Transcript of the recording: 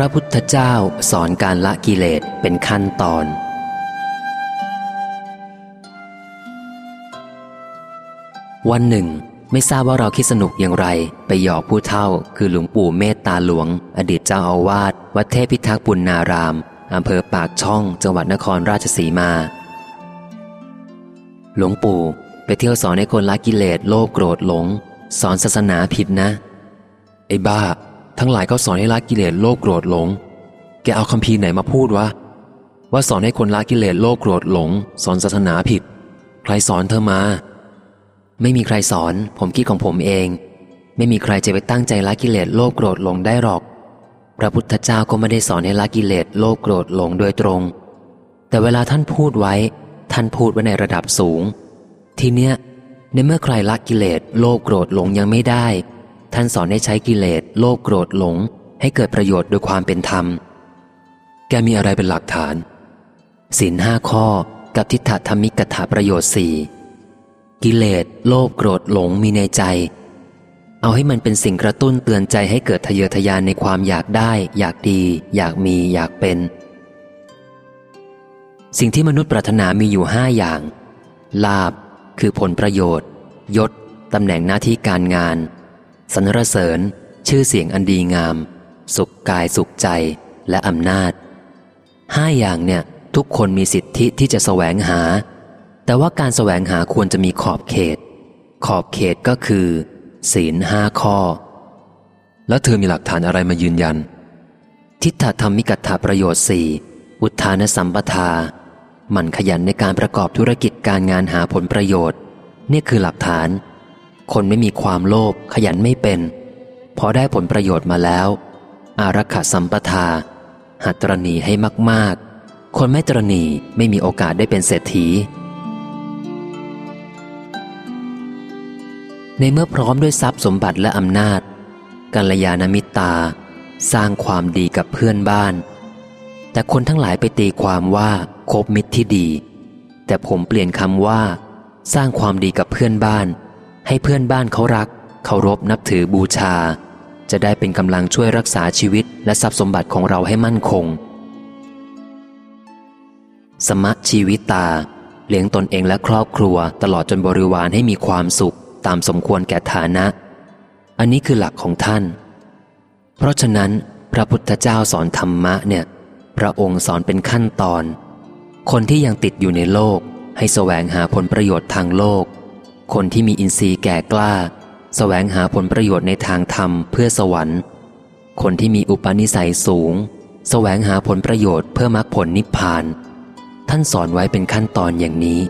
ระพุทธเจ้าสอนการละกิเลสเป็นขั้นตอน วันหนึ่ง ไม่ทราบว่าเราคิดสนุกอย่างไร ไปหยอกผู้เท่า คือหลวงปู่เมตตาหลวง อดีตเจ้าอาวาสวัดเทพพิทักษ์ปุณนารามอำเภอปากช่อง จังหวัดนครราชสีมา หลวงปู่ไปเที่ยวสอนให้คนละกิเลสโลภโกรธหลง สอนศาสนาผิดนะ ไอ้บ้า ทั้งหลายก็สอนให้ละกิเลสโลภโกรธหลง แกเอาคำพีไหนมาพูดวะ ว่าสอนให้คนละกิเลสโลภโกรธหลง สอนศาสนาผิด ใครสอนเธอมา ไม่มีใครสอน ผมคิดของผมเอง ไม่มีใครจะไปตั้งใจละกิเลสโลภโกรธหลงได้หรอก พระพุทธเจ้าก็ไม่ได้สอนให้ละกิเลสโลภโกรธหลงโดยตรง แต่เวลาท่านพูดไว้ ท่านพูดไว้ในระดับสูง ทีเนี้ยในเมื่อใครละกิเลสโลภโกรธหลงยังไม่ได้ ท่านสอนให้ใช้กิเลสโลภโกรธหลง ให้เกิดประโยชน์โดยความเป็นธรรม แกมีอะไรเป็นหลักฐานศีลห้าข้อกับทิฏฐธรรมิกถาประโยชน์สี่กิเลสโลภโกรธหลงมีในใจ เอาให้มันเป็นสิ่งกระตุ้นเตือนใจให้เกิดทะเยอทะยานในความอยากได้ อยากดี อยากมีอยากเป็น สิ่งที่มนุษย์ปรารถนามีอยู่ห้าอย่าง ลาบคือผลประโยชน์ ยศตำแหน่งหน้าที่การงาน สรรเสริญ ชื่อเสียงอันดีงาม สุขกายสุขใจและอำนาจห้าอย่างเนี่ยทุกคนมีสิทธิที่จะแสวงหา แต่ว่าการแสวงหาควรจะมีขอบเขต ขอบเขตก็คือ ศีลห้าข้อ แล้วเธอมีหลักฐานอะไรมายืนยัน ทิฏฐธรรมิกถาประโยชน์สี่อุทานสัมปทา มันขยันในการประกอบธุรกิจการงานหาผลประโยชน์ นี่คือหลักฐาน คนไม่มีความโลภขยันไม่เป็น พอได้ผลประโยชน์มาแล้ว อารักขาสัมปทา หัตรณีให้มาก ๆ คนไม่ตรณีไม่มีโอกาสได้เป็นเศรษฐี ในเมื่อพร้อมด้วยทรัพย์สมบัติและอำนาจกัลยาณมิตรตาสร้างความดีกับเพื่อนบ้าน แต่คนทั้งหลายไปตีความว่าคบมิตรที่ดี แต่ผมเปลี่ยนคำว่า สร้างความดีกับเพื่อนบ้าน ให้เพื่อนบ้านเขารัก เคารพนับถือบูชา จะได้เป็นกำลังช่วยรักษาชีวิตและทรัพย์สมบัติของเราให้มั่นคง สมะชีวิตตา เลี้ยงตนเองและครอบครัวตลอดจนบริวารให้มีความสุขตามสมควรแก่ฐานะ อันนี้คือหลักของท่าน เพราะฉะนั้นพระพุทธเจ้าสอนธรรมะเนี่ย พระองค์สอนเป็นขั้นตอน คนที่ยังติดอยู่ในโลก ให้แสวงหาผลประโยชน์ทางโลก คนที่มีอินทรีย์แก่กล้าแสวงหาผลประโยชน์ในทางธรรมเพื่อสวรรค์ คนที่มีอุปนิสัยสูงแสวงหาผลประโยชน์เพื่อมรรคผลนิพพาน ท่านสอนไว้เป็นขั้นตอนอย่างนี้